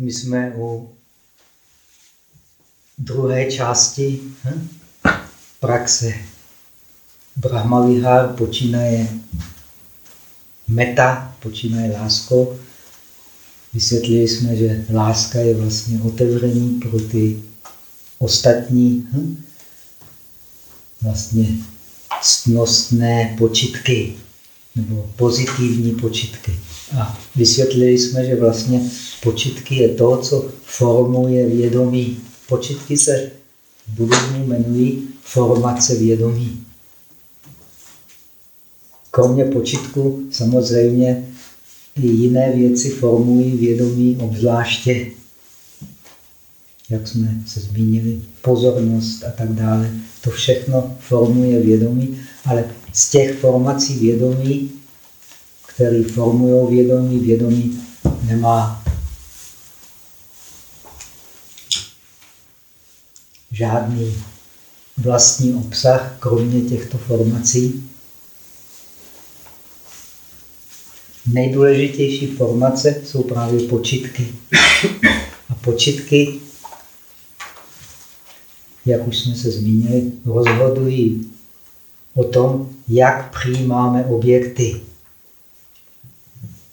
My jsme u druhé části hm? praxe. Brahmavihár počínaje meta, počínaje láskou. Vysvětlili jsme, že láska je vlastně otevření pro ty ostatní hm? vlastně ctnostné počitky nebo pozitivní počitky. A vysvětlili jsme, že vlastně počitky je to, co formuje vědomí. Počitky se buddhismu jmenují formace vědomí. Kromě počitku samozřejmě i jiné věci formují vědomí obzvláště, jak jsme se zmínili, pozornost a tak dále. To všechno formuje vědomí, ale z těch formací vědomí, které formují vědomí, vědomí nemá žádný vlastní obsah, kromě těchto formací. Nejdůležitější formace jsou právě počitky. A počitky, jak už jsme se zmínili, rozhodují o tom, jak přijímáme objekty.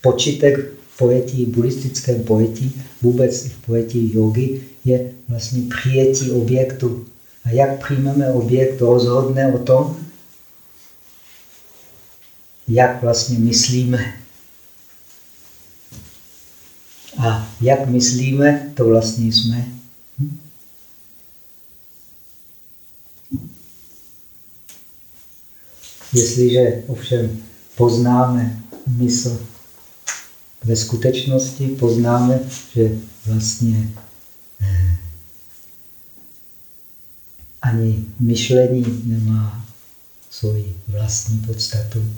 Počitek v pojetí, buddhistickém pojetí, vůbec i v pojetí jogy, je vlastně přijetí objektu. A jak přijmeme objekt, rozhodne o tom, jak vlastně myslíme. A jak myslíme, to vlastně jsme. Hm? Jestliže ovšem poznáme mysl ve skutečnosti, poznáme, že vlastně eh, ani myšlení nemá svoji vlastní podstatu.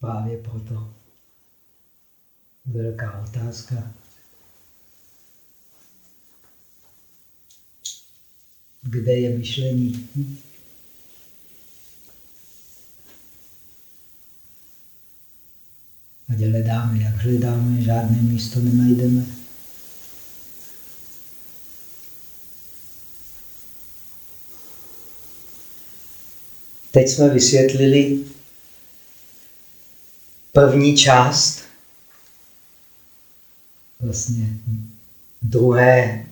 Právě proto velká otázka. Kde je myšlení? Hm? Ať hledáme, jak hledáme, žádné místo nenajdeme. Teď jsme vysvětlili první část vlastně druhé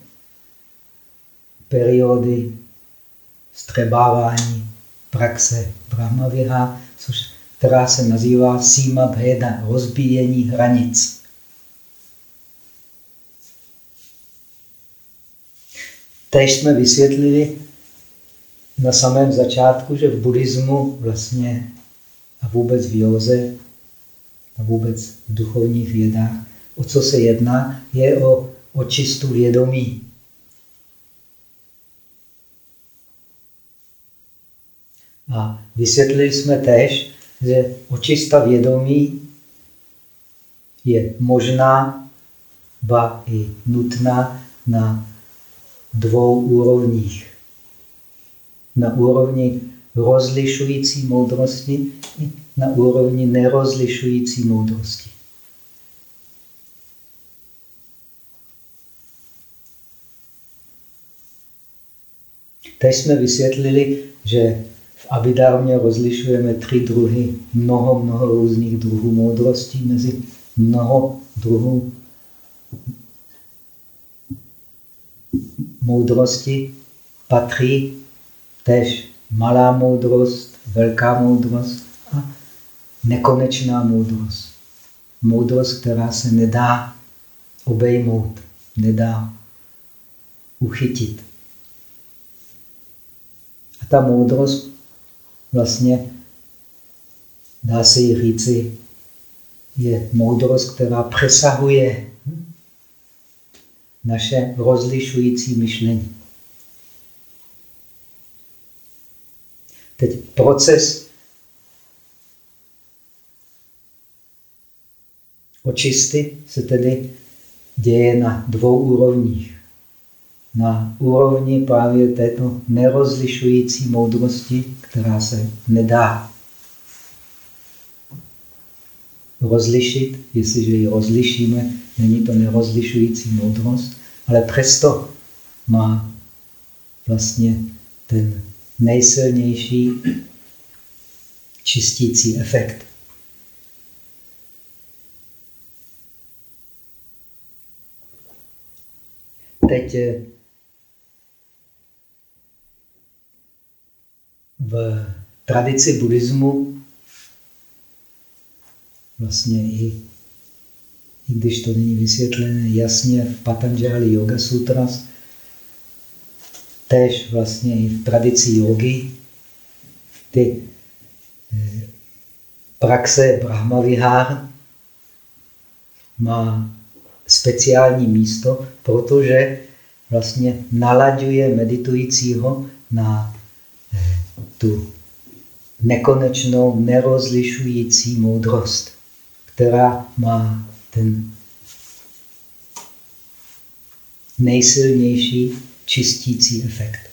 periody střebávání praxe Brahmaviha, což, která se nazývá Sima Bheda, rozbíjení hranic. Tež jsme vysvětlili na samém začátku, že v buddhismu vlastně a vůbec v józe a vůbec v duchovních vědách o co se jedná, je o očistu vědomí. A vysvětlili jsme tež, že očista vědomí je možná, ba i nutná na dvou úrovních. Na úrovni rozlišující moudrosti i na úrovni nerozlišující moudrosti. Teď jsme vysvětlili, že v Abhidharmě rozlišujeme tři druhy, mnoho, mnoho různých druhů moudrosti, mezi mnoho druhů moudrosti patří tež malá moudrost, velká moudrost a nekonečná moudrost. Moudrost, která se nedá obejmout, nedá uchytit ta moudrost vlastně, dá se jí říci, je moudrost, která přesahuje naše rozlišující myšlení. Teď proces očisty se tedy děje na dvou úrovních. Na úrovni právě této nerozlišující moudrosti, která se nedá rozlišit. Jestliže ji rozlišíme, není to nerozlišující moudrost, ale přesto má vlastně ten nejsilnější čistící efekt. Teď v tradici buddhismu vlastně i, i když to není vysvětlené jasně v Patanjali Yoga Sutras, tež vlastně i v tradici jogy, ty eh, praxe Brahmavihár má speciální místo, protože vlastně nalaďuje meditujícího na tu nekonečnou, nerozlišující moudrost, která má ten nejsilnější čistící efekt.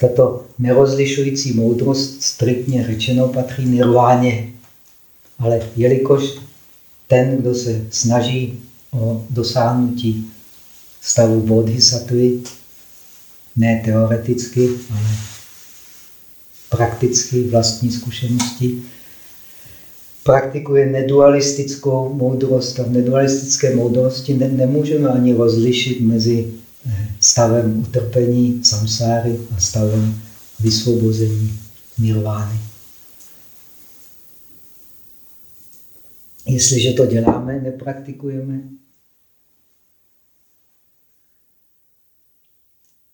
Tato nerozlišující moudrost striktně řečeno patří nirváně. Ale jelikož ten, kdo se snaží o dosáhnutí stavu bodhisattvy, ne teoreticky, ale prakticky, vlastní zkušenosti, praktikuje nedualistickou moudrost a v nedualistické moudrosti ne nemůžeme ani rozlišit mezi stavem utrpení samsáry a stavem vysvobození nirvány. Jestliže to děláme, nepraktikujeme,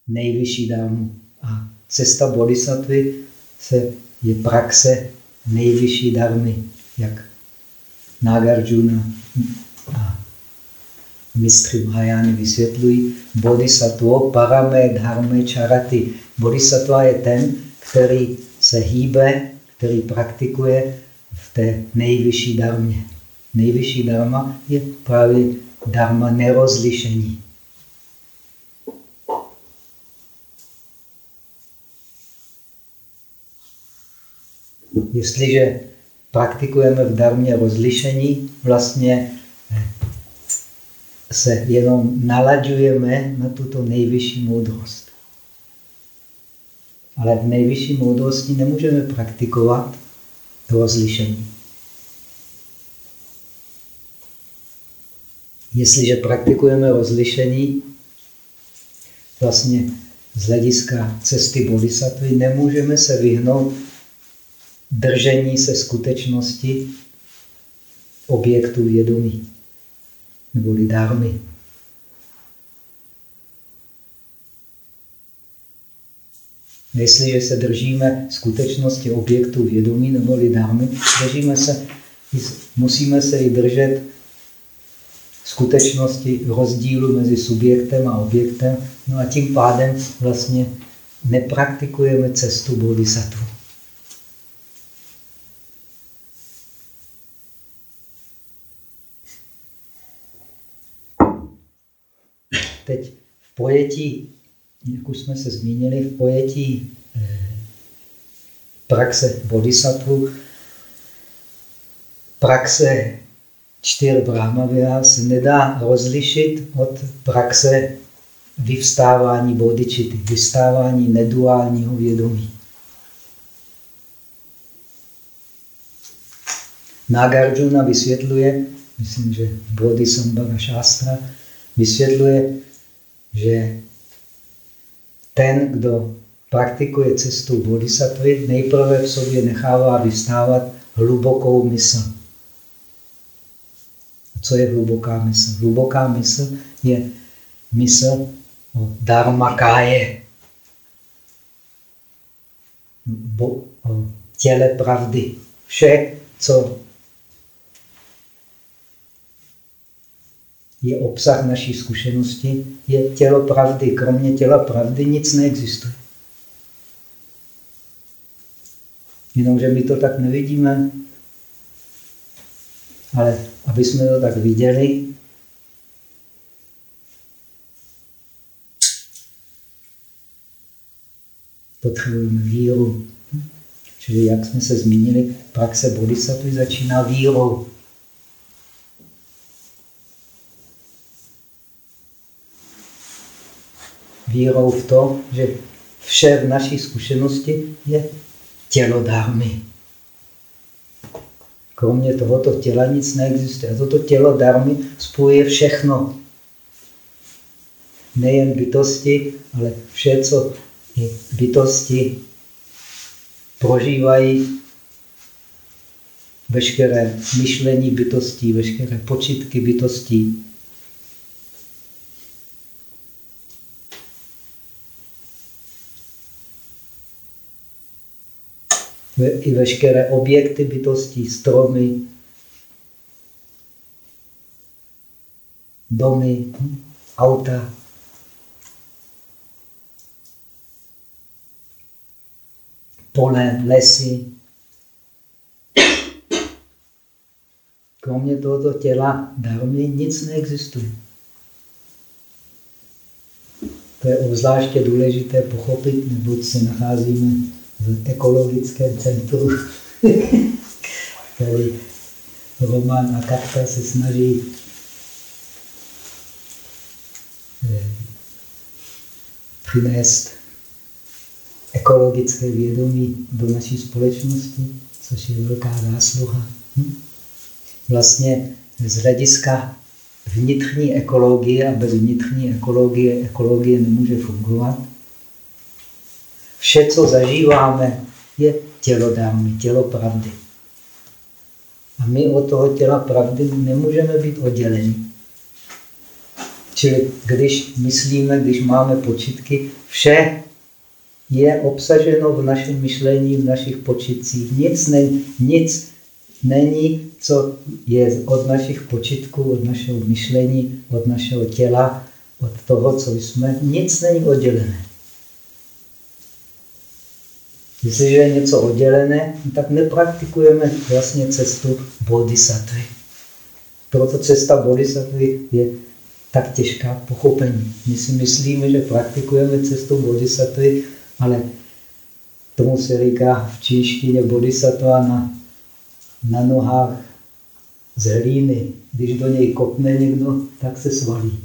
nejvyšší dámu. A cesta bodhisattvy se, je praxe nejvyšší darmy, jak Nagarjuna a mistři Mahajány vysvětlují, bodhisattva parame dharme charati. Bodhisattva je ten, který se hýbe, který praktikuje v té nejvyšší darmě. Nejvyšší dharma je právě dharma nerozlišení. Jestliže praktikujeme v darmě rozlišení, vlastně se jenom nalaďujeme na tuto nejvyšší moudrost. Ale v nejvyšší moudrosti nemůžeme praktikovat rozlišení. Jestliže praktikujeme rozlišení, vlastně z hlediska cesty bodhisattva nemůžeme se vyhnout držení se skutečnosti objektu vědomí neboli dármy. Jestliže se držíme skutečnosti objektu vědomí neboli dármy, držíme se, musíme se i držet skutečnosti rozdílu mezi subjektem a objektem, no a tím pádem vlastně nepraktikujeme cestu bodhisattva. Teď v pojetí, jak už jsme se zmínili, v pojetí eh, praxe bodhisattva, praxe čtyř brahmavia se nedá rozlišit od praxe vyvstávání bodičity, vyvstávání neduálního vědomí. Nagarjuna vysvětluje, myslím, že Bodhisambhava Shastra vysvětluje, že ten, kdo praktikuje cestu bodhisattvy, nejprve v sobě nechává vystávat hlubokou mysl. Co je hluboká mysl? Hluboká mysl je mysl o dharmakáje, o těle pravdy. Vše, co je obsah naší zkušenosti, je tělo pravdy. Kromě těla pravdy nic neexistuje. Jenomže my to tak nevidíme. Ale aby jsme to tak viděli, potřebujeme víru. Čili jak jsme se zmínili, praxe bodhisattva začíná vírou. Vírou v to, že vše v naší zkušenosti je tělo dármy. Kromě tohoto těla nic neexistuje. Toto tělo dármy spojuje všechno. Nejen bytosti, ale vše, co bytosti prožívají veškeré myšlení bytostí, veškeré počitky bytostí. I veškeré objekty bytostí, stromy, domy, auta, pole, lesy. Kromě tohoto těla darmy nic neexistuje. To je obzvláště důležité pochopit, neboť se nacházíme v ekologickém centru, který Roman a Katka se snaží eh, přinést ekologické vědomí do naší společnosti, což je velká zásluha. Hm? Vlastně z hlediska vnitřní ekologie a bez vnitřní ekologie ekologie nemůže fungovat. Vše, co zažíváme, je tělo dámy, tělo pravdy. A my od toho těla pravdy nemůžeme být odděleni. Čili když myslíme, když máme počitky, vše je obsaženo v našem myšlení, v našich počitcích. Nic, ne, nic není, co je od našich počitků, od našeho myšlení, od našeho těla, od toho, co jsme. Nic není oddělené. Jestliže je něco oddělené, tak nepraktikujeme vlastně cestu bodhisattvy. Proto cesta bodhisattvy je tak těžká pochopení. My si myslíme, že praktikujeme cestu bodhisattvy, ale tomu se říká v čínštině bodhisattva na, na nohách z hlíny. Když do něj kopne někdo, tak se svalí.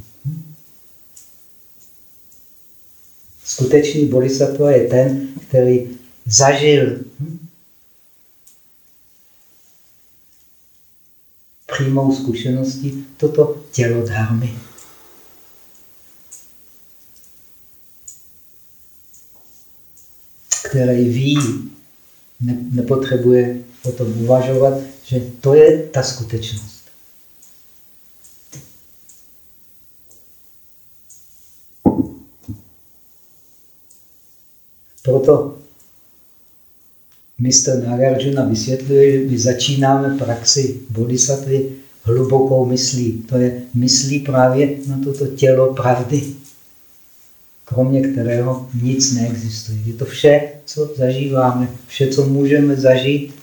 Skutečný bodhisattva je ten, který zažil přímou zkušeností toto tělo dharmy. který ví, ne, nepotřebuje o tom uvažovat, že to je ta skutečnost. Proto mistr Nagarjuna vysvětluje, že my začínáme praxi bodhisattvy hlubokou myslí. To je myslí právě na toto tělo pravdy kromě kterého nic neexistuje. Je to vše, co zažíváme, vše, co můžeme zažít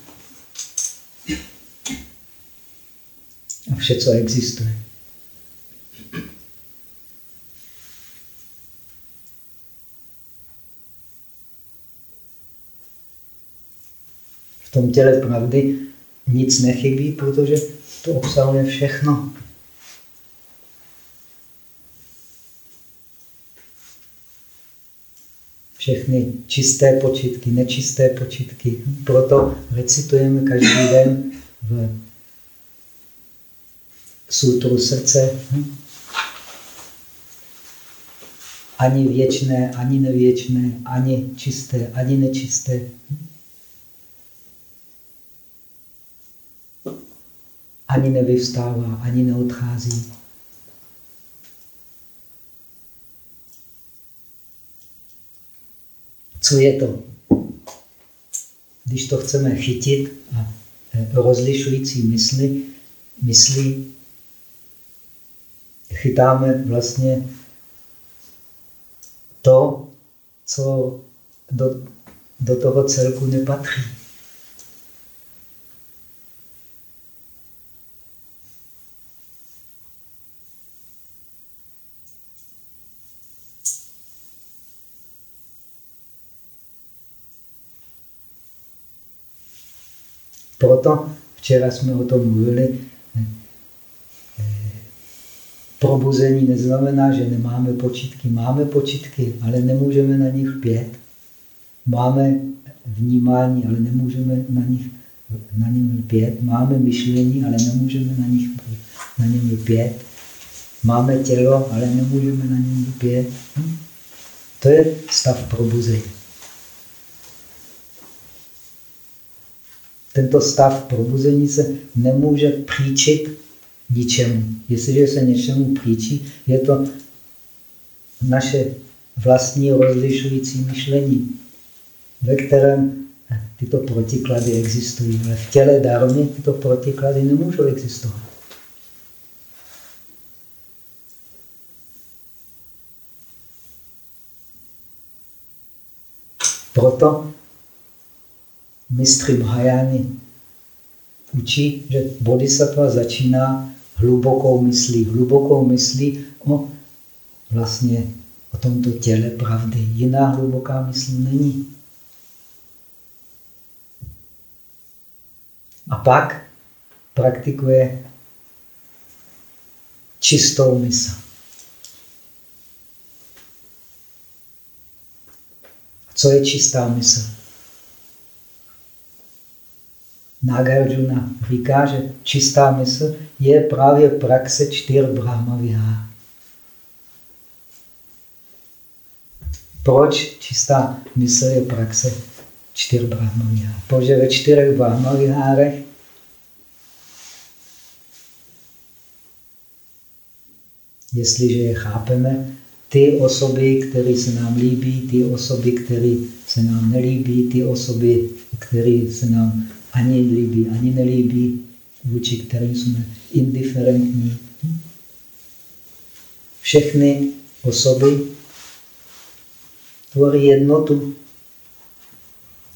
a vše, co existuje. Tom těle pravdy nic nechybí, protože to obsahuje všechno. všechny čisté počitky, nečisté počitky. Proto recitujeme každý den v sutru srdce. Ani věčné, ani nevěčné, ani čisté, ani nečisté. Ani nevyvstává, ani neodchází. co je to. Když to chceme chytit a e, rozlišující mysli, mysli chytáme vlastně to, co do, do toho celku nepatří. Proto včera jsme o tom mluvili, probuzení neznamená, že nemáme počítky. Máme počítky, ale nemůžeme na nich pět. Máme vnímání, ale nemůžeme na nich na něm lpět. Máme myšlení, ale nemůžeme na, nich, na něm lpět. Máme tělo, ale nemůžeme na něm lpět. Hm? To je stav probuzení. Tento stav probuzení se nemůže příčit ničemu. Jestliže se něčemu příčí, je to naše vlastní rozlišující myšlení, ve kterém tyto protiklady existují. Ale v těle darmy tyto protiklady nemůžou existovat. Proto mistry Mahajány učí, že bodhisattva začíná hlubokou myslí. Hlubokou myslí o vlastně o tomto těle pravdy. Jiná hluboká mysl není. A pak praktikuje čistou mysl. Co je čistá mysl? Nagarjuna říká, že čistá mysl je právě praxe čtyř brahmavihár. Proč čistá mysl je praxe čtyř brahmavihár? Protože ve čtyřech brahmavihárech jestliže je chápeme, ty osoby, které se nám líbí, ty osoby, které se nám nelíbí, ty osoby, které se nám ani líbí, ani nelíbí, vůči kterým jsme indiferentní. Všechny osoby tvoří jednotu.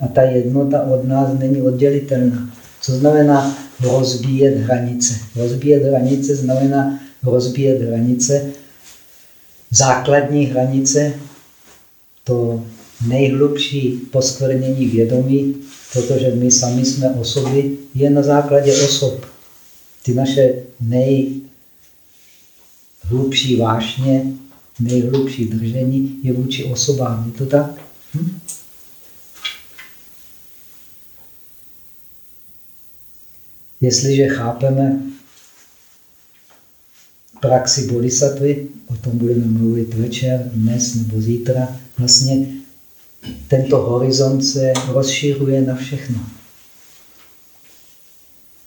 A ta jednota od nás není oddělitelná. Co znamená rozbíjet hranice? Rozbíjet hranice znamená rozbíjet hranice, základní hranice, to nejhlubší poskvrnění vědomí, protože my sami jsme osoby, je na základě osob. Ty naše nejhlubší vášně, nejhlubší držení je vůči osobám. Je to tak? Hm? Jestliže chápeme praxi bodhisattvy, o tom budeme mluvit večer, dnes nebo zítra, vlastně tento horizont se rozšiřuje na všechno.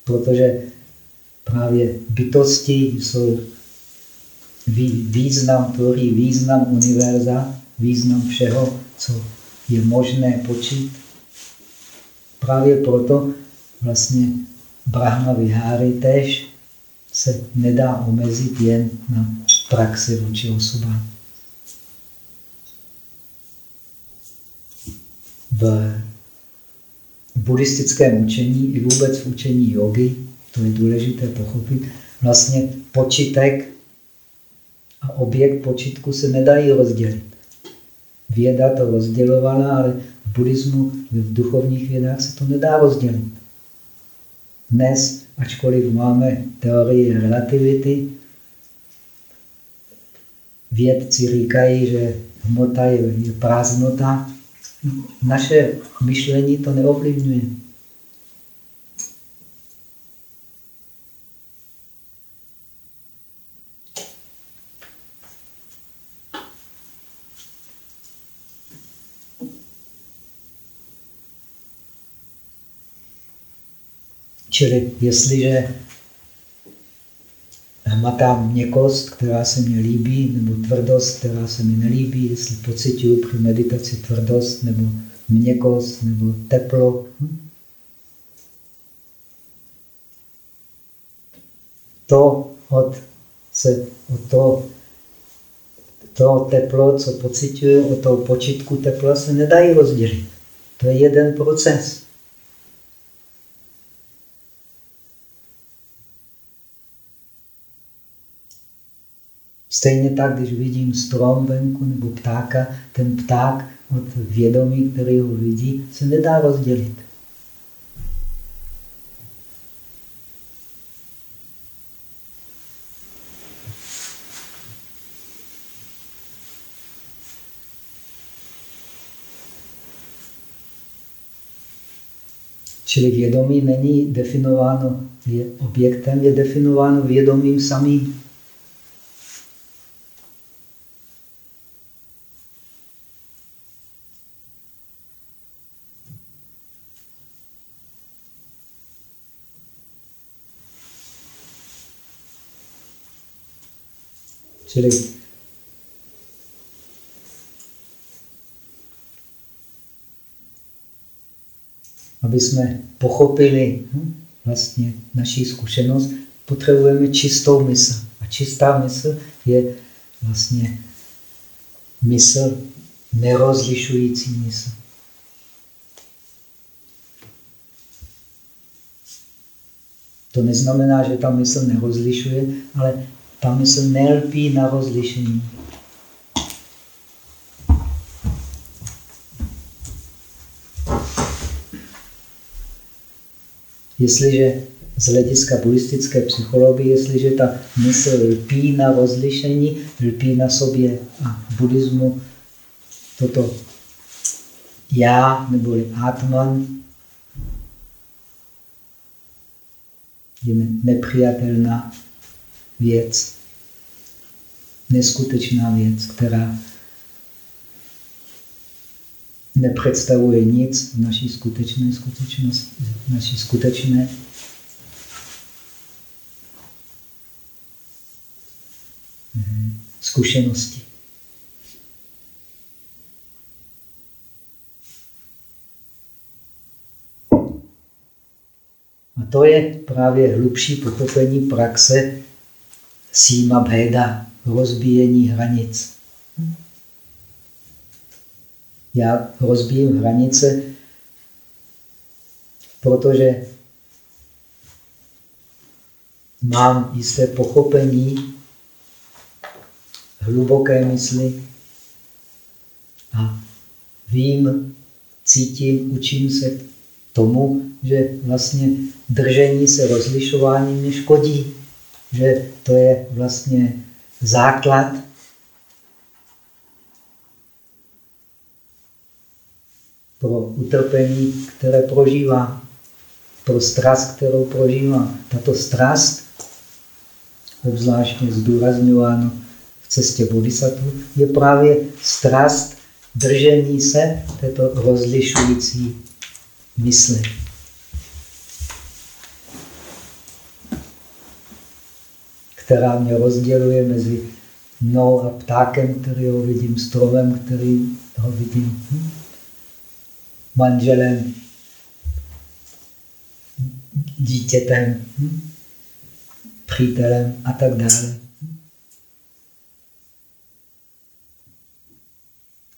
Protože právě bytosti jsou význam, tvoří význam univerza, význam všeho, co je možné počít. Právě proto vlastně Brahma Viháry tež se nedá omezit jen na praxi vůči osobám. V buddhistickém učení i vůbec v učení jogy, to je důležité pochopit, vlastně počitek a objekt počitku se nedají rozdělit. Věda to rozdělovala, ale v buddhismu, v duchovních vědách se to nedá rozdělit. Dnes, ačkoliv máme teorii relativity, vědci říkají, že hmota je, je prázdnota, naše myšlení to neovlivňuje. Čili jestliže hmatám měkost, která se mi líbí, nebo tvrdost, která se mi nelíbí, jestli pocituju při meditaci tvrdost, nebo měkost, nebo teplo. Hm? To od, se, od toho, to teplo, co pocituju, od toho počitku tepla se nedají rozdělit. To je jeden proces. Stejně tak, když vidím strom venku nebo ptáka, ten pták od vědomí, který ho vidí, se nedá rozdělit. Čili vědomí není definováno objektem, je definováno vědomím samým. Čili aby jsme pochopili hm, vlastně naší zkušenost, potřebujeme čistou mysl. A čistá mysl je vlastně mysl nerozlišující mysl. To neznamená, že ta mysl nerozlišuje, ale ta mysl nelpí na rozlišení. Jestliže z hlediska buddhistické psychologie, jestliže ta mysl lpí na rozlišení, lpí na sobě a v buddhismu toto já neboli atman je nepřijatelná věc, neskutečná věc, která nepředstavuje nic v naší skutečné skutečnosti, naší skutečné zkušenosti. A to je právě hlubší pochopení praxe síma bheda, rozbíjení hranic. Já rozbíjím hranice, protože mám jisté pochopení hluboké mysli a vím, cítím, učím se tomu, že vlastně držení se rozlišování mě škodí že to je vlastně základ pro utrpení, které prožívá, pro strast, kterou prožívá. Tato strast, obzvláště zdůrazňováno v cestě bodhisattva, je právě strast držení se této rozlišující mysli. Která mě rozděluje mezi mnou a ptákem, který ho vidím, stromem, který ho vidím, manželem, dítětem, přítelem a tak dále.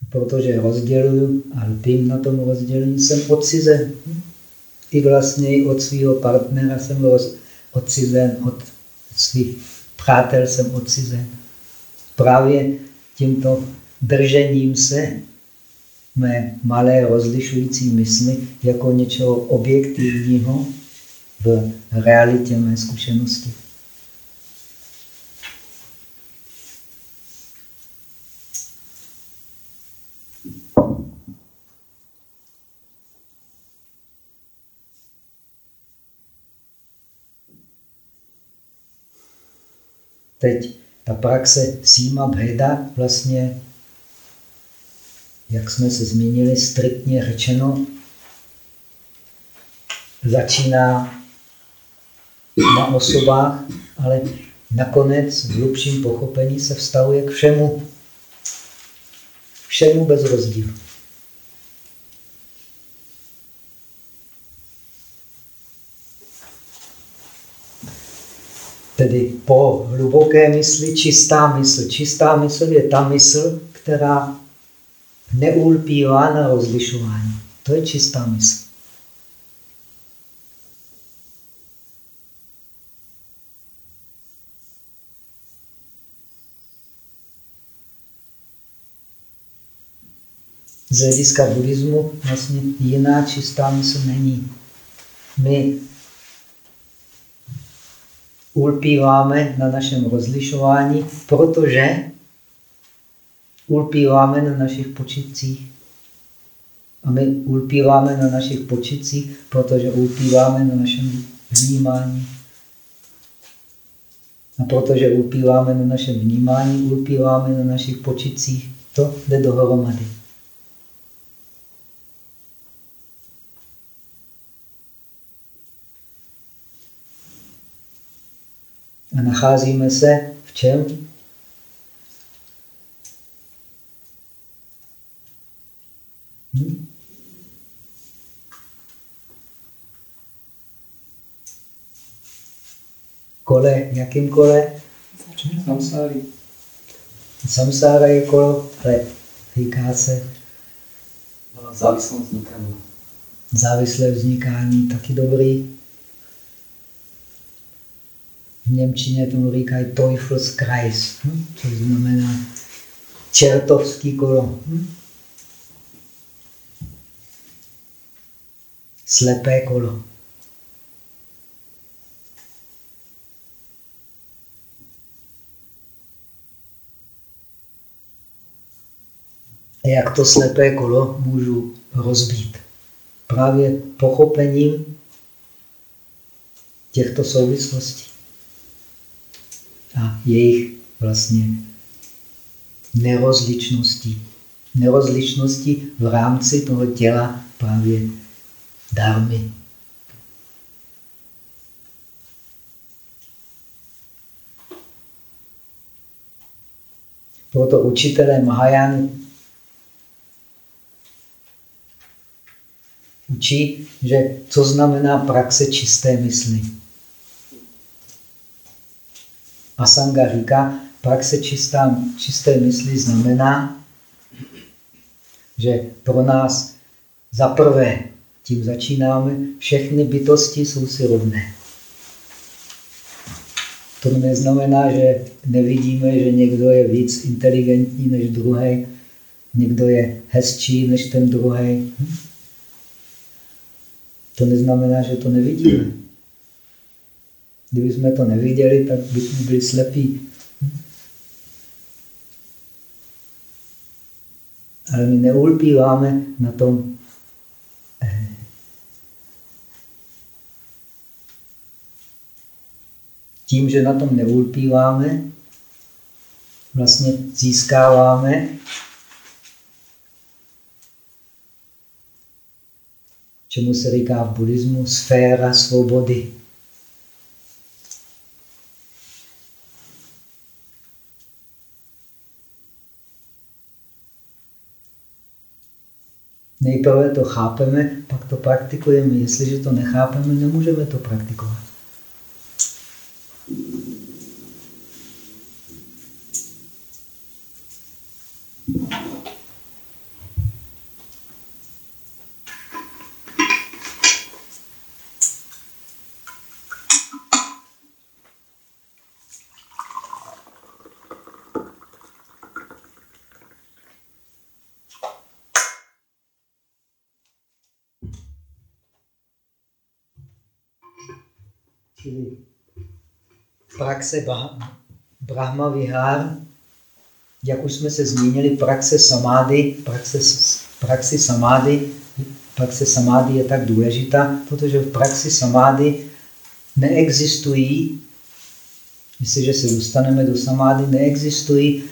Protože rozděluju a lpím na tom rozdělení, jsem odcizen. I vlastně od svého partnera jsem odcizen od svých přátel jsem odcizen. Právě tímto držením se mé malé rozlišující mysli jako něčeho objektivního v realitě mé zkušenosti. Teď ta praxe síma bheda vlastně, jak jsme se zmínili, striktně řečeno, začíná na osobách, ale nakonec v hlubším pochopení se vztahuje k všemu. Všemu bez rozdílu. Tedy po hluboké mysli čistá mysl. Čistá mysl je ta mysl, která neulpívá na rozlišování. To je čistá mysl. Z hlediska buddhismu vlastně jiná čistá mysl není. My ulpíváme na našem rozlišování, protože ulpíváme na našich počitcích. A my ulpíváme na našich počicích, protože ulpíváme na našem vnímání. A protože ulpíváme na našem vnímání, ulpíváme na našich počicích. To jde dohromady. A nacházíme se v čem? Hm? Kole, jakým kole? Samsáry. Samsára je kolo, ale říká se Závislé vznikání. závislé vznikání, taky dobrý. V Němčině tomu říkají Teufelskreis, hm? což znamená čertovský kolo. Hm? Slepé kolo. Jak to slepé kolo můžu rozbít? Právě pochopením těchto souvislostí a jejich vlastně nerozličností. Nerozličnosti v rámci toho těla právě dármy. Proto učitelé Mahajány učí, že co znamená praxe čisté mysli. Asanga říká, praxe čistá, čisté mysli znamená, že pro nás za prvé, tím začínáme, všechny bytosti jsou si rovné. To neznamená, že nevidíme, že někdo je víc inteligentní než druhý, někdo je hezčí než ten druhý. To neznamená, že to nevidíme. Kdyby jsme to neviděli, tak bychom byli slepí. Ale my neulpíváme na tom eh, tím, že na tom neulpíváme, vlastně získáváme čemu se říká v buddhismu sféra svobody. Nejprve to chápeme, pak to praktikujeme. Jestliže to nechápeme, nemůžeme to praktikovat. Čili praxe Brahma Vihár, jak už jsme se zmínili, praxe samády, praxe, praxi samády, praxe samády je tak důležitá, protože v praxi samády neexistují, jestliže se dostaneme do samády, neexistují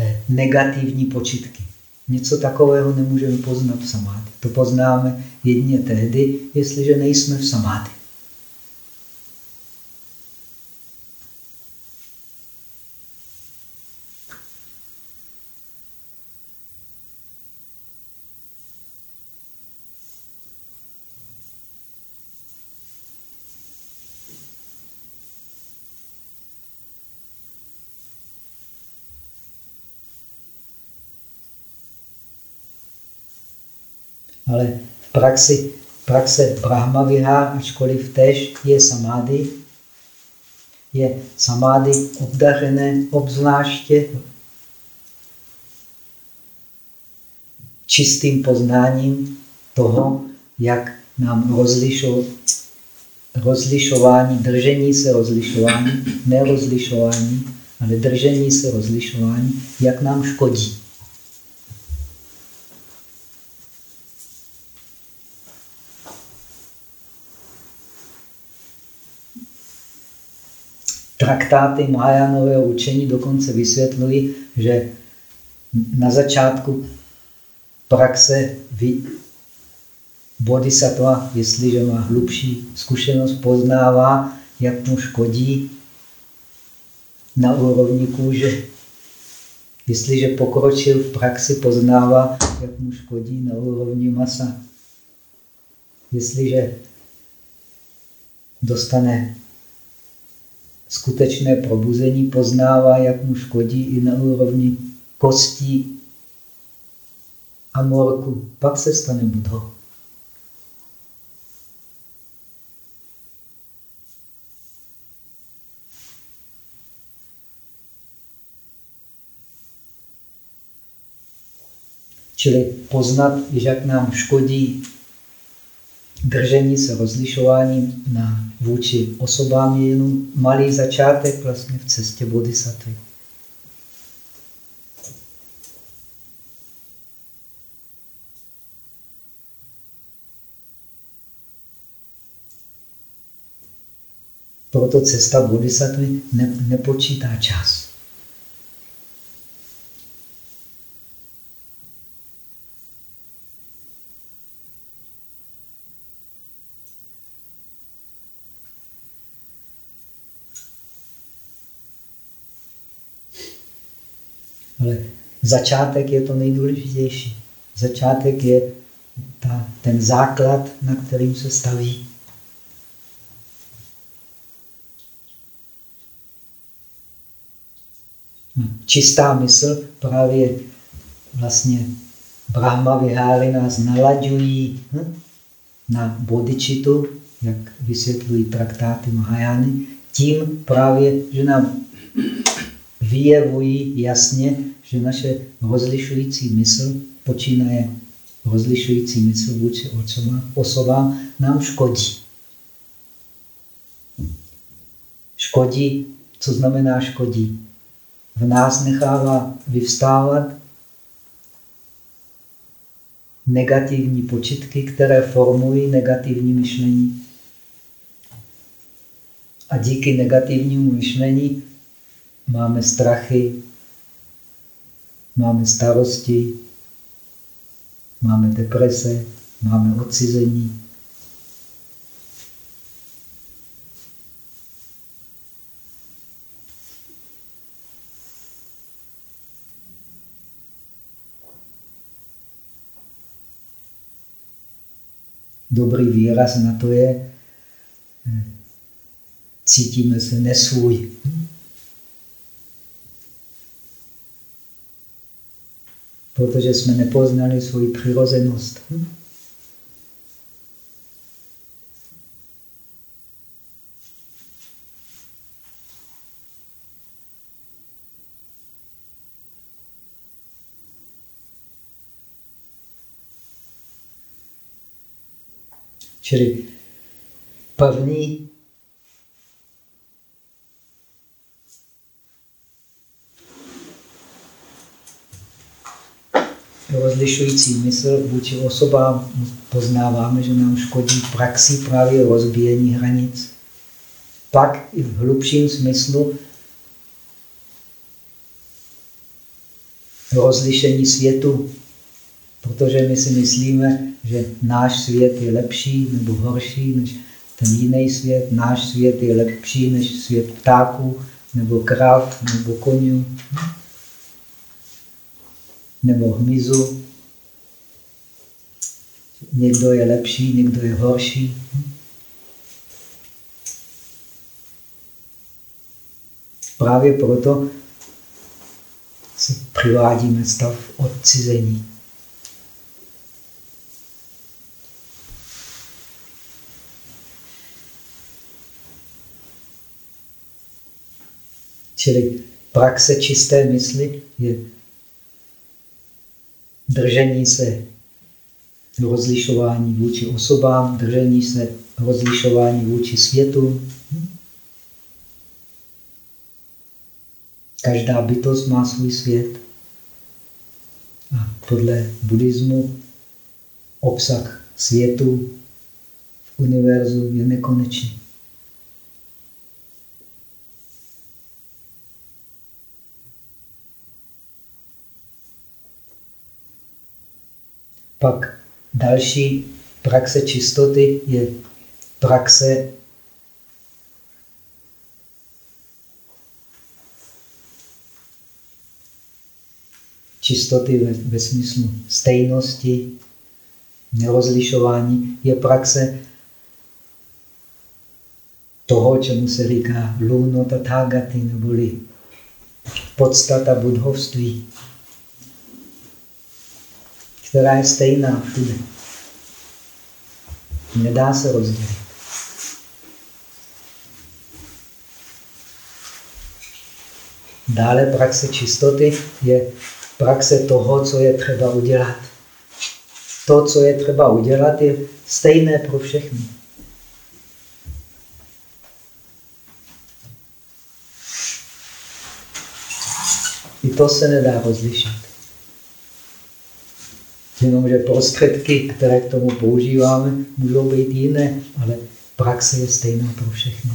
eh, negativní počitky. Něco takového nemůžeme poznat v samády. To poznáme jedině tehdy, jestliže nejsme v samády. Ale v praxi, praxe Brahma Vihár, ačkoliv tež je samády, je samády obdařené obzvláště čistým poznáním toho, jak nám rozlišo, rozlišování, držení se rozlišování, nerozlišování, ale držení se rozlišování, jak nám škodí. Traktáty Mahajánového učení dokonce vysvětlují, že na začátku praxe bodhisattva, jestliže má hlubší zkušenost, poznává, jak mu škodí na úrovni kůže. Jestliže pokročil v praxi, poznává, jak mu škodí na úrovni masa. Jestliže dostane skutečné probuzení, poznává, jak mu škodí i na úrovni kostí a morku. Pak se stane budhou. Čili poznat, jak nám škodí držení se rozlišování na vůči osobám je jenom malý začátek vlastně v cestě bodhisattvy. Proto cesta bodhisattvy ne, nepočítá čas. Ale začátek je to nejdůležitější. Začátek je ta, ten základ, na kterým se staví. Čistá mysl právě vlastně Brahma Viháry nás nalaďují hm, na bodičitu, jak vysvětlují traktáty Mahajány, tím právě, že nám vyjevují jasně, že naše rozlišující mysl počínaje rozlišující mysl vůči osobám nám škodí. Škodí, co znamená škodí? V nás nechává vyvstávat negativní počitky, které formují negativní myšlení. A díky negativnímu myšlení máme strachy, máme starosti, máme deprese, máme odcizení. Dobrý výraz na to je, eh, cítíme se nesvůj. Protože jsme nepoznali svoji přirozenost. Hm? Čili první rozlišující mysl vůči osobám. Poznáváme, že nám škodí praxi právě rozbíjení hranic. Pak i v hlubším smyslu rozlišení světu, protože my si myslíme, že náš svět je lepší nebo horší než ten jiný svět, náš svět je lepší než svět ptáků, nebo krav, nebo konňů nebo hmyzu. Někdo je lepší, někdo je horší. Právě proto si přivádíme stav odcizení. Čili praxe čisté mysli je držení se rozlišování vůči osobám, držení se rozlišování vůči světu. Každá bytost má svůj svět. A podle buddhismu obsah světu v univerzu je nekonečný. Pak další praxe čistoty je praxe čistoty ve, ve smyslu stejnosti, nerozlišování, je praxe toho, čemu se říká luno tathagaty, neboli podstata budhovství, která je stejná všude. Nedá se rozdělit. Dále praxe čistoty je praxe toho, co je třeba udělat. To, co je třeba udělat, je stejné pro všechny. I to se nedá rozlišit. Jenomže prostředky, které k tomu používáme, můžou být jiné, ale praxe je stejná pro všechny.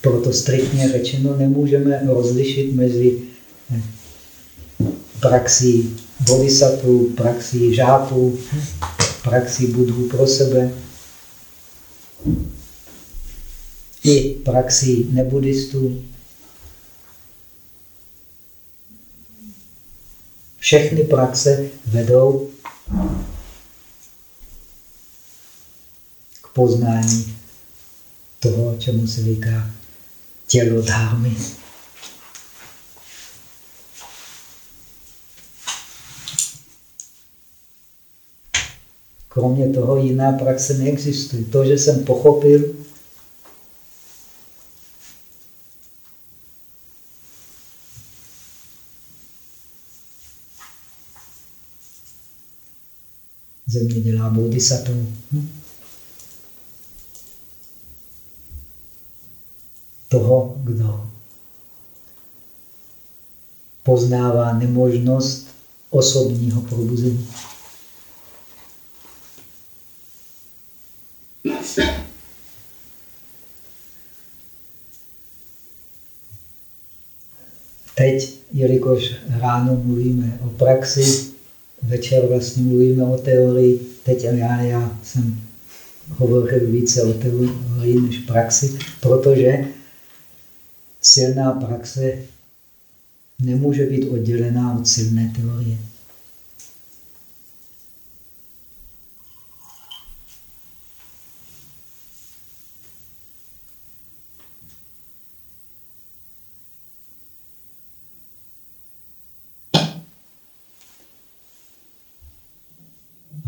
Proto striktně řečeno nemůžeme rozlišit mezi eh, praxí bodhisattvů, praxí žáků, praxí budhů pro sebe i praxí nebudistů. Všechny praxe vedou k poznání toho, čemu se říká tělo dármy. Kromě toho jiná praxe neexistuje. To, že jsem pochopil, země dělá bodhisattva. Hm? toho, kdo poznává nemožnost osobního probuzení. Teď, jelikož ráno mluvíme o praxi, večer vlastně mluvíme o teorii, teď já, já jsem hovořil více o teorii než praxi, protože silná praxe nemůže být oddělená od silné teorie.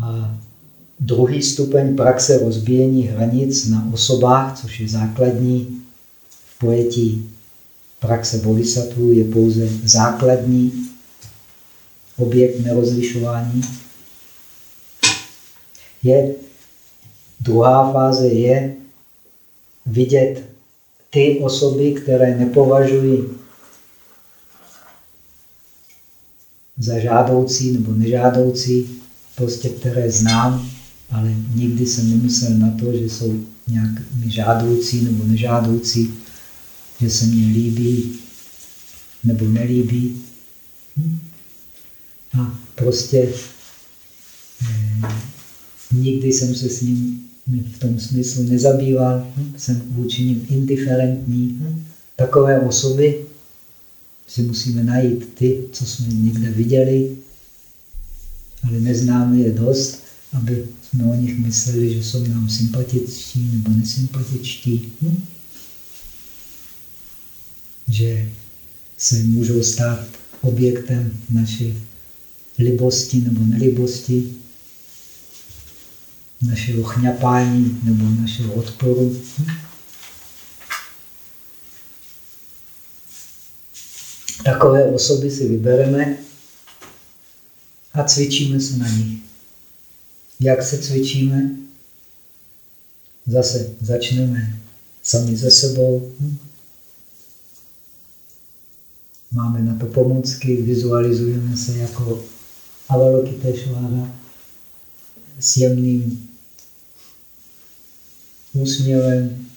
A druhý stupeň praxe rozbíjení hranic na osobách, což je základní v pojetí praxe bodhisattvů je pouze základní objekt nerozlišování. Je, druhá fáze je vidět ty osoby, které nepovažují za žádoucí nebo nežádoucí, prostě které znám, ale nikdy jsem nemyslel na to, že jsou nějak žádoucí nebo nežádoucí že se mně líbí nebo nelíbí. A prostě eh, nikdy jsem se s ním v tom smyslu nezabýval, jsem vůči ním indiferentní. Takové osoby si musíme najít ty, co jsme někde viděli, ale neznáme je dost, aby jsme o nich mysleli, že jsou nám sympatičtí nebo nesympatičtí. Hm? že se můžou stát objektem naší libosti nebo nelibosti, našeho chňapání nebo našeho odporu. Takové osoby si vybereme a cvičíme se na nich. Jak se cvičíme? Zase začneme sami ze sebou. Máme na to pomůcky, vizualizujeme se jako Avalokiteshvara s jemným úsměvem,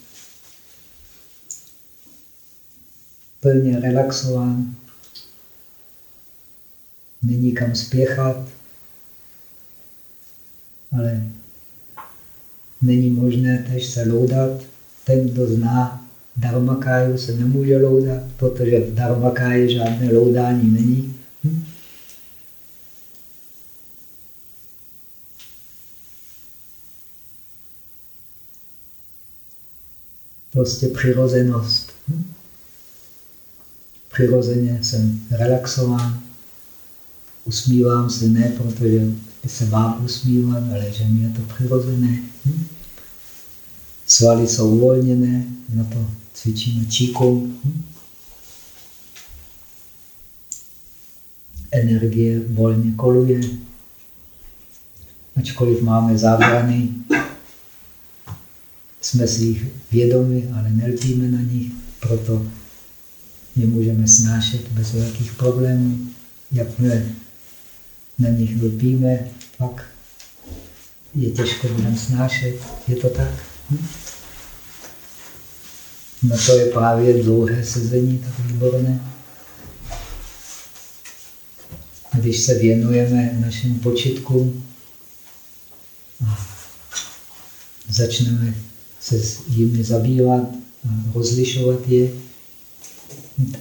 plně relaxován, není kam spěchat, ale není možné tež se loudat. Ten, kdo zná Dharmakáju, se nemůže loudat, protože v Dharmakáji žádné loudání není. Hm? Prostě přirozenost. Hm? Přirozeně jsem relaxován, usmívám se ne protože se vám usmívat, ale že mi je to přirozené. Hm? Svaly jsou uvolněné, na to cvičíme číkou. Hm? Energie volně koluje. Ačkoliv máme zábrany, jsme si jich vědomi, ale nelpíme na nich, proto je můžeme snášet bez velkých problémů. Jakmile na nich lpíme, pak je těžko budeme snášet. Je to tak? Hm? No to je právě dlouhé sezení, tak výborné. Když se věnujeme našim počítkům, začneme se jimi zabývat a rozlišovat je,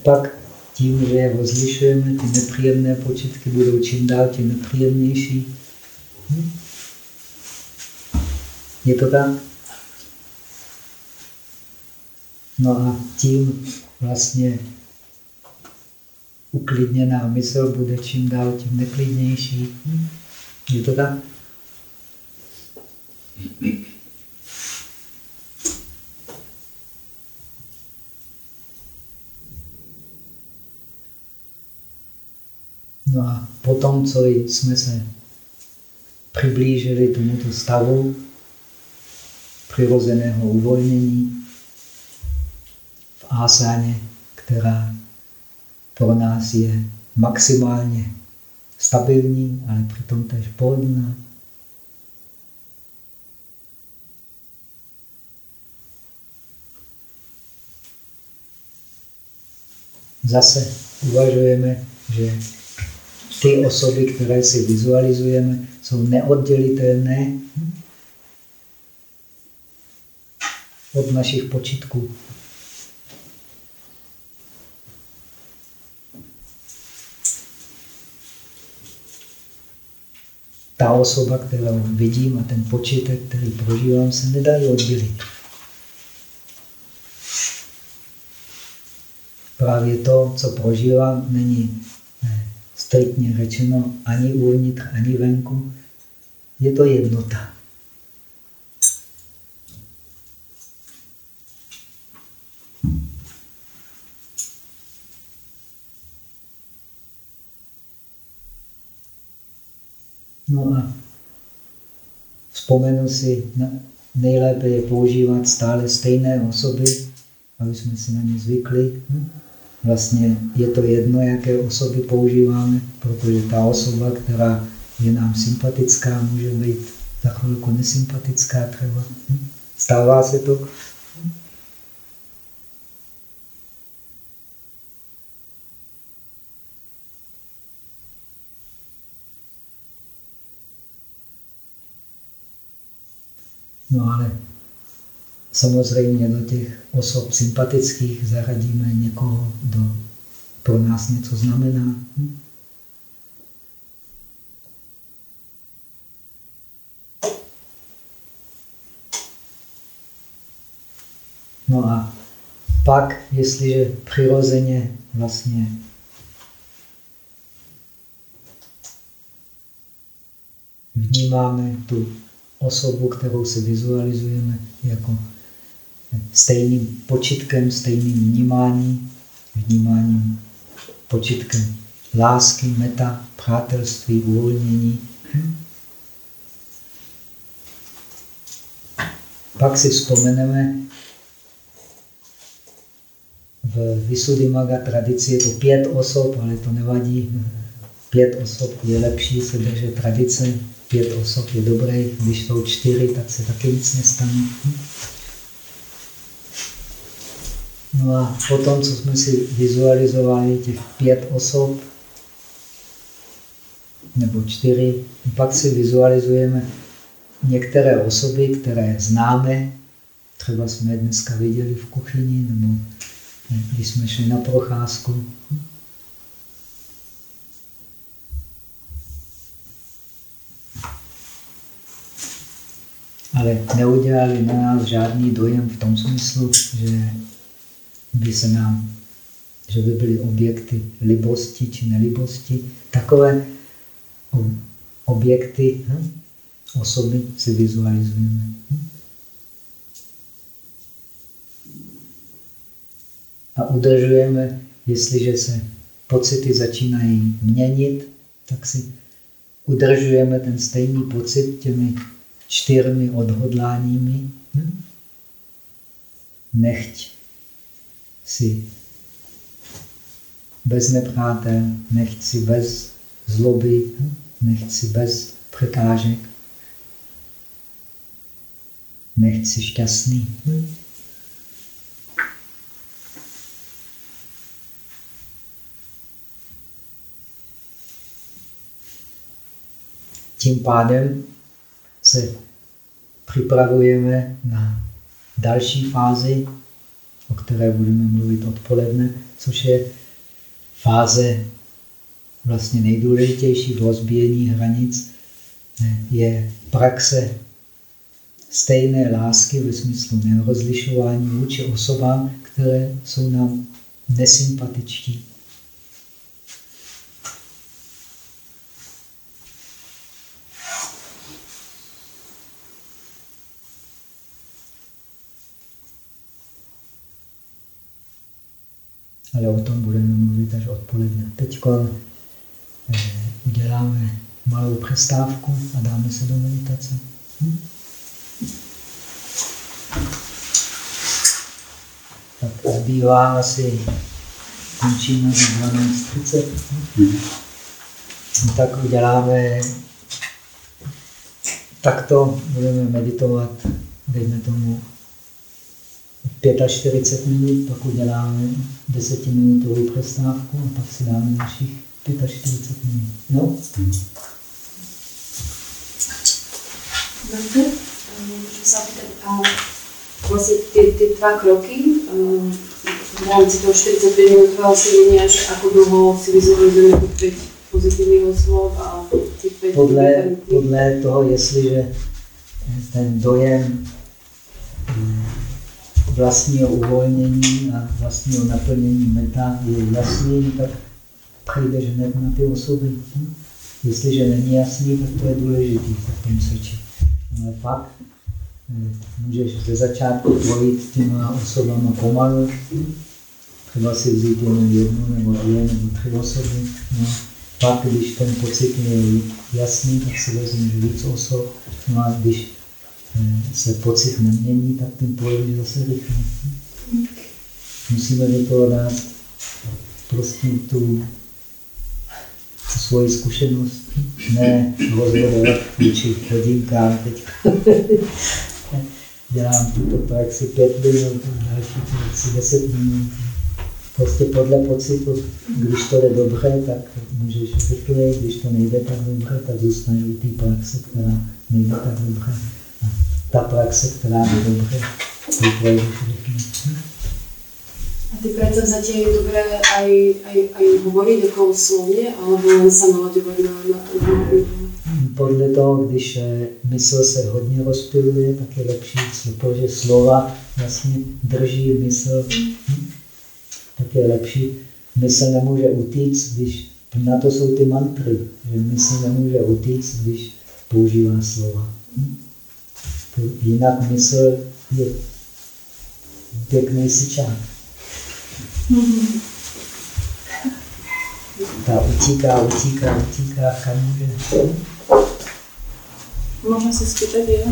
pak tím, že je rozlišujeme, ty nepříjemné počitky budou čím dál tím nepříjemnější. Hm? Je to tak? No a tím vlastně uklidněná mysl bude čím dál tím neklidnější. Hm? Je to tak? No a potom, co jsme se přiblížili tomuto stavu přirozeného uvolnění v ásáně, která pro nás je maximálně stabilní, ale přitom tež pohodlná. Zase uvažujeme, že ty osoby, které si vizualizujeme, jsou neoddělitelné od našich počitků. Ta osoba, kterou vidím a ten počítek, který prožívám, se nedají oddělit. Právě to, co prožívám, není striktně řečeno ani uvnitř, ani venku. Je to jednota. No a vzpomenu si, nejlépe je používat stále stejné osoby, aby jsme si na ně zvykli. Hm? Vlastně je to jedno, jaké osoby používáme, protože ta osoba, která je nám sympatická, může být za chvilku nesympatická třeba. Hm? Stává se to? No ale Samozřejmě do těch osob sympatických zaradíme někoho, kdo pro nás něco znamená. No a pak, jestliže přirozeně vlastně vnímáme tu osobu, kterou si vizualizujeme jako stejným počitkem, stejným vnímáním, vnímáním, počitkem lásky, meta, přátelství, uvolnění. Pak si vzpomeneme, v Visuddhimaga tradici je to pět osob, ale to nevadí. Pět osob je lepší se držet tradice, pět osob je dobré, když jsou čtyři, tak se taky nic nestane. No a potom, co jsme si vizualizovali těch pět osob, nebo čtyři, pak si vizualizujeme některé osoby, které známe, třeba jsme je dneska viděli v kuchyni, nebo když jsme šli na procházku. Ale neudělali na nás žádný dojem v tom smyslu, že by se nám, že by byly objekty libosti či nelibosti. Takové objekty, hm? osoby si vizualizujeme. Hm? A udržujeme, jestliže se pocity začínají měnit, tak si udržujeme ten stejný pocit těmi čtyřmi odhodláními. Hm? Nechť si bez nepřátel, nechť si bez zloby, nechť si bez překážek, nechť si šťastný. Tím pádem se připravujeme na další fázi, o které budeme mluvit odpoledne, což je fáze vlastně nejdůležitější v rozbíjení hranic, je praxe stejné lásky ve smyslu nerozlišování vůči osobám, které jsou nám nesympatičtí. Ale o tom budeme mluvit až odpoledne. Teď eh, uděláme malou přestávku a dáme se do meditace. Hm? Tak zbývá asi končíme za 12.30. Hm? Tak uděláme takto budeme meditovat, dejme tomu 45 minut, pak uděláme desetiminutovou přestávku a pak si dáme dalších 45 minut. No? Dobře, můžu se a vlastně ty, ty dva kroky, v rámci toho 45 minut si měníš, ako dlouho si vizualizujeme těch pět pozitivních slov a těch pět podle, podle toho, jestliže ten dojem vlastního uvolnění a vlastního naplnění meta je jasný, tak přejdeš hned na ty osoby. Hm? Jestliže není jasný, tak to je důležité v tom cvičit. Ale pak hm, můžeš ze začátku projít těma osobama pomalu. Třeba si vzít jenom jednu nebo dvě nebo tři osoby. No. Pak, když ten pocit je jasný, tak si vezmeš víc osob. No a když se pocit nemění, tak ten pohyb je zase rychlý. Musíme do toho dát prostě tu, tu svoji zkušenost, ne rozhodovat vůči hodinkám teď. Dělám tuto praxi pět minut, další praxi deset minut. Prostě podle pocitu, když to jde dobře, tak můžeš rychleji, když to nejde tak dobře, tak zůstaneš u té praxe, která nejde tak dobře ta praxe, která je dobře, vyprojevíš A ty práce zatím je dobré aj, aj, aj hovoriť jako slovně, alebo len se nalaďovat na, na to? Podle toho, když eh, mysl se hodně rozpiluje, tak je lepší, protože slova vlastně drží mysl, tak je lepší. Mysl nemůže utíct, když na to jsou ty mantry, že mysl nemůže utíct, když používá slova. Jinak mysl je pěkný sičák. Ta utíká, utíká, utíká, kam může. Můžeme se spýtať, je?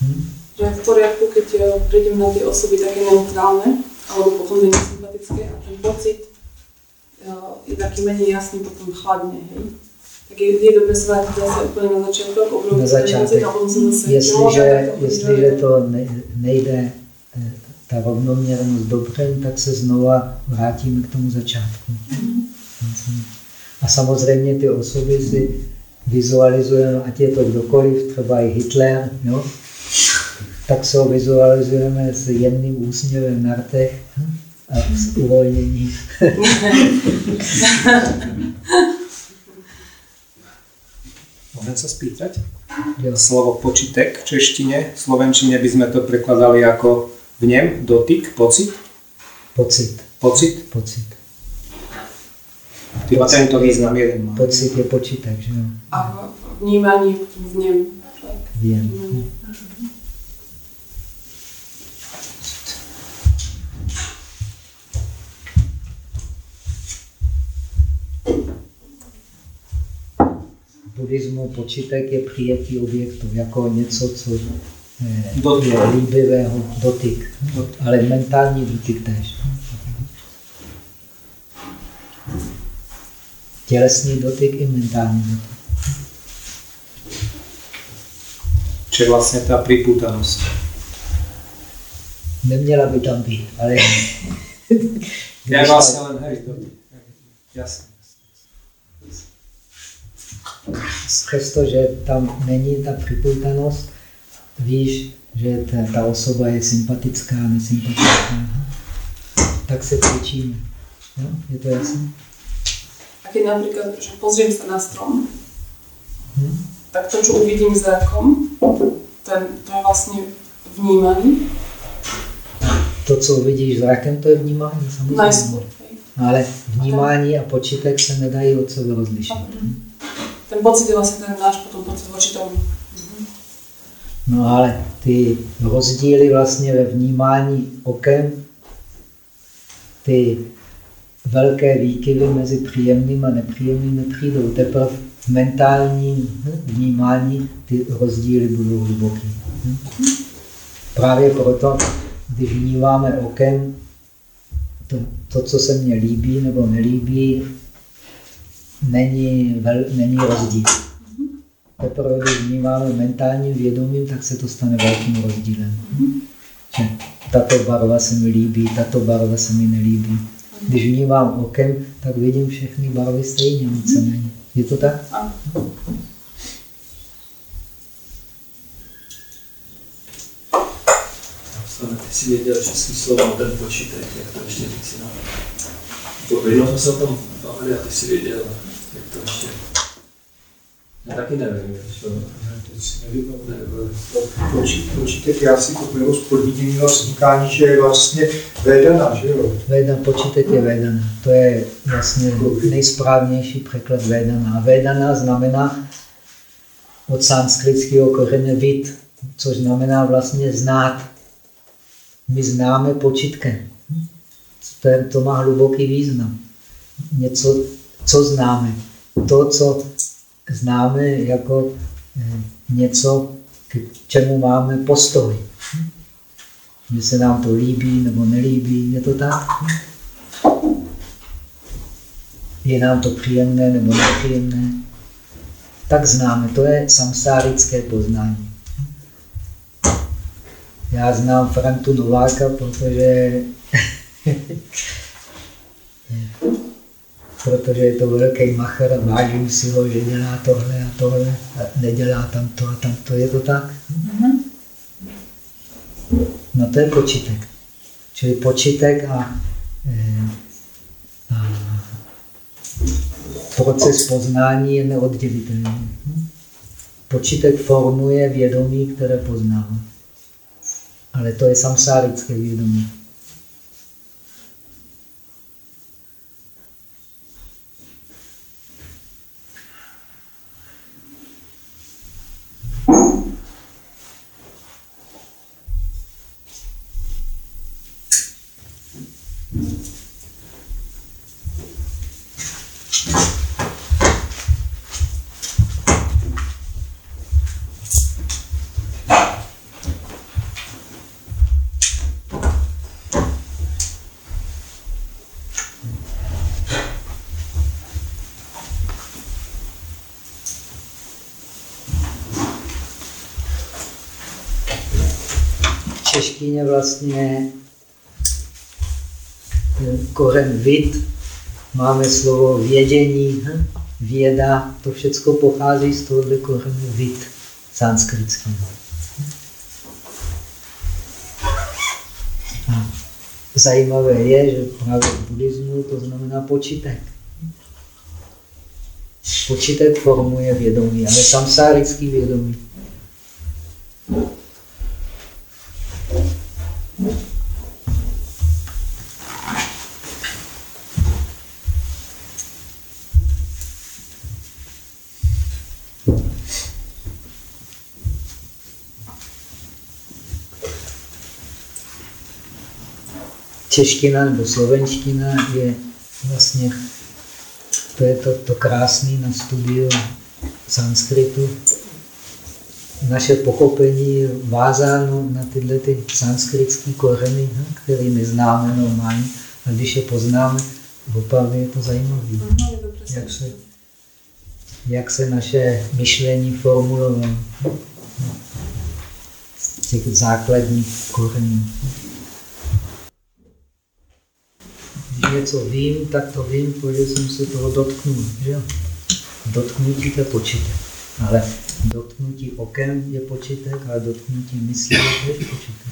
Hmm? Že v poriadku, keď prídem na ty osoby také neutrálne, alebo potom není sympatické a ten pocit je taký menej jasný, potom chladne, hej? Tak je, je dobré se vrátit zase úplně na začátek, obnovit na začátek. a potom se zase jestliže, jestliže to nejde, eh, ta rovnoměrnost dobře, tak se znova vrátíme k tomu začátku. A samozřejmě ty osoby si vizualizujeme, ať je to kdokoliv, třeba i Hitler, jo? tak se ho vizualizujeme s jemným úsměvem na rtech a s uvolněním. Môžem sa spýtať? Slovo počítek v češtine, v slovenčine by sme to prekladali ako vnem, dotyk, pocit? Pocit. Pocit? Pocit. Tyba tento význam jeden má. Pocit je počítek, že jo? A vnímání v něm. Vím. Buddhismu počítek je přijetí objektu jako něco, co je líbivého, dotyk. Ale mentální dotyk tež. Tělesný dotyk i mentální dotyk. Čo je vlastně ta připutanost? Neměla by tam být, ale... Já vlastně len hej, dotyk. Jasně. Přestože tam není ta připoutanost, víš, že ta, ta osoba je sympatická, nesympatická, tak se cvičíme. Jo? Je to jasné? keď napríklad, že pozriem sa na strom, hmm. tak to, čo uvidím zrakom, ten, to je vlastně vnímání. To, co uvidíš zrakem, to je vnímání, samozřejmě. Najskôr. Ale vnímání a počítek se nedají od sebe rozlišit. Hmm ten pocit je vlastně ten náš potom pocit tomu. No ale ty rozdíly vlastně ve vnímání okem, ty velké výkyvy mezi příjemným a nepříjemným nepřijdou. Teprve v mentálním vnímání ty rozdíly budou hluboké. Právě proto, když vnímáme okem, to, to, co se mně líbí nebo nelíbí, není, vel, není rozdíl. Teprve, když vnímáme mentálním vědomím, tak se to stane velkým rozdílem. Že tato barva se mi líbí, tato barva se mi nelíbí. Když vnímám okem, tak vidím všechny barvy stejně, víceméně. Je to tak? Ty jsi věděl, že smysloval ten počítek, jak to ještě říct na... To jednou jsme se o tom bavili a ty jsi věděl, jak to ještě... Já taky nevím, jak to... Počítek, já si to bylo z podmíněného sníkání, že je vlastně vedana, že jo? Vedana, počítek je vedana. To je vlastně nejsprávnější překlad vedana. Vedana znamená od sanskritského kořene vid, což znamená vlastně znát. My známe počítkem. To, je, to má hluboký význam. Něco, co známe. To, co známe jako eh, něco, k čemu máme postoj. Že se nám to líbí nebo nelíbí, je to tak? Je nám to příjemné nebo nepříjemné? Tak známe, to je samsárické poznání. Já znám Frantu Nováka, protože protože je to velký macher a vážím si ho, že dělá tohle a tohle a nedělá tam to a tam to. Je to tak? No to je počítek. Čili počítek a, eh, a proces poznání je neoddělitelný. Počítek formuje vědomí, které poznává. Ale to je samsárické vědomí. Vlastně ten koren vid, máme slovo vědění, hm? věda, to všechno pochází z tohohle korenu vid sanskritského. Zajímavé je, že právě v buddhismu to znamená počítek. Počítek formuje vědomí, ale samsárický vědomí. Čeština nebo slovenština je vlastně, to je to, to krásné na studiu sanskritu. Naše pochopení je vázáno na tyhle ty sanskritské koreny, hm, které neznáme normálně. A když je poznáme, opravdu je to zajímavé. Jak se, jak se naše myšlení formulovalo z těch základních korenů. Když něco vím, tak to vím, protože jsem se toho dotknul. Že? Dotknutí to je počítek. Ale dotknutí okem je počítek, ale dotknutí myslí je počítek.